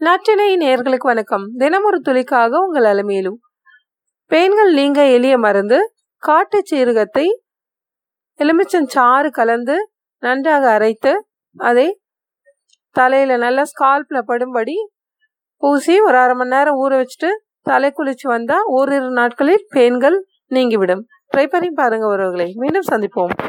நற்றினை நேர்களுக்கு வணக்கம். தினமொரு துளிக்காக உங்கள் அலமையிலும் பெண்கள் நீங்க எளிய மருந்து காட்டு சீரகத்தை எலுமிச்சஞ்சாறு கலந்து நன்றாக அரைத்து அதை தலையில் நல்லா ஸ்கால்பில் படும்படி பூசி ஒரு அரை மணி நேரம் ஊற வச்சுட்டு தலை குளிச்சு வந்தால் ஓரிரு நாட்களில் பெண்கள் நீங்கிவிடும். ட்ரை பண்ணி பாருங்கள் உறவுகளை. மீண்டும் சந்திப்போம்.